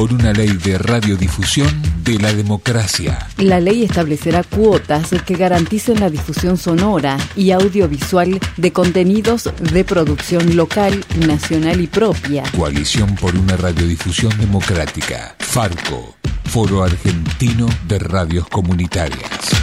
por una ley de radiodifusión de la democracia. La ley establecerá cuotas que garanticen la difusión sonora y audiovisual de contenidos de producción local, nacional y propia. Coalición por una radiodifusión democrática. Farco, Foro Argentino de Radios Comunitarias.